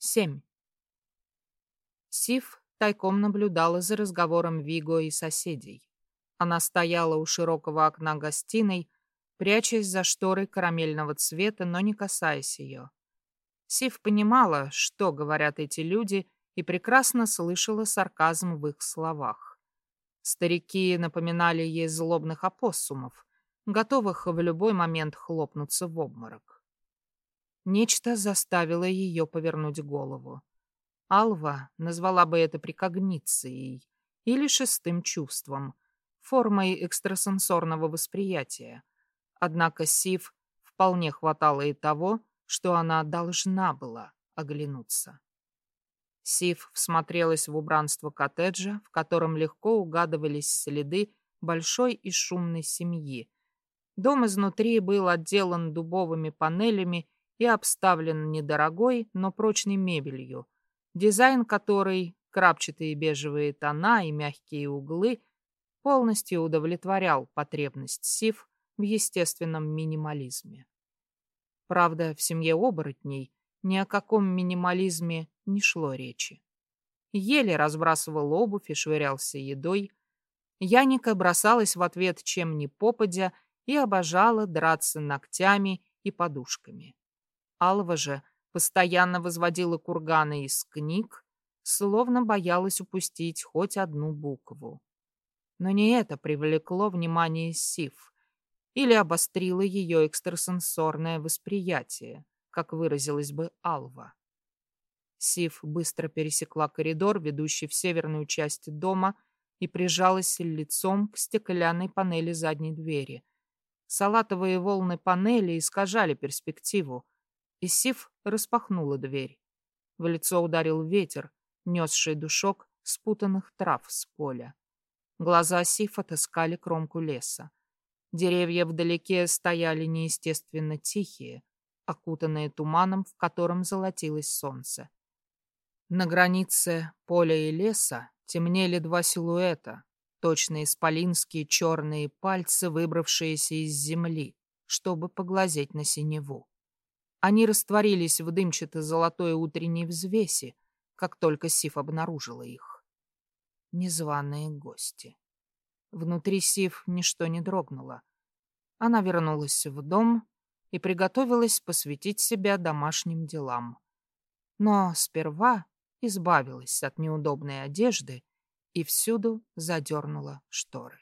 Семь. Сив тайком наблюдала за разговором Виго и соседей. Она стояла у широкого окна гостиной, прячась за шторой карамельного цвета, но не касаясь ее. Сив понимала, что говорят эти люди, и прекрасно слышала сарказм в их словах. Старики напоминали ей злобных опоссумов, готовых в любой момент хлопнуться в обморок. Нечто заставило ее повернуть голову. Алва назвала бы это прикогницией или шестым чувством, формой экстрасенсорного восприятия. Однако Сив вполне хватало и того, что она должна была оглянуться. Сив всмотрелась в убранство коттеджа, в котором легко угадывались следы большой и шумной семьи. Дом изнутри был отделан дубовыми панелями и обставлен недорогой, но прочной мебелью, дизайн которой, крапчатые бежевые тона и мягкие углы, полностью удовлетворял потребность Сив в естественном минимализме. Правда, в семье оборотней ни о каком минимализме не шло речи. Еле разбрасывал обувь и швырялся едой. Яника бросалась в ответ чем ни попадя и обожала драться ногтями и подушками. Алва же постоянно возводила курганы из книг, словно боялась упустить хоть одну букву. Но не это привлекло внимание Сив или обострило ее экстрасенсорное восприятие, как выразилась бы Алва. Сив быстро пересекла коридор, ведущий в северную часть дома, и прижалась лицом к стеклянной панели задней двери. Салатовые волны панели искажали перспективу, и Сив распахнула дверь. В лицо ударил ветер, несший душок спутанных трав с поля. Глаза Сиф отыскали кромку леса. Деревья вдалеке стояли неестественно тихие, окутанные туманом, в котором золотилось солнце. На границе поля и леса темнели два силуэта, точно исполинские черные пальцы, выбравшиеся из земли, чтобы поглазеть на синеву. Они растворились в дымчато-золотой утренней взвеси, как только Сиф обнаружила их. Незваные гости. Внутри Сиф ничто не дрогнуло. Она вернулась в дом и приготовилась посвятить себя домашним делам. Но сперва избавилась от неудобной одежды и всюду задернула шторы.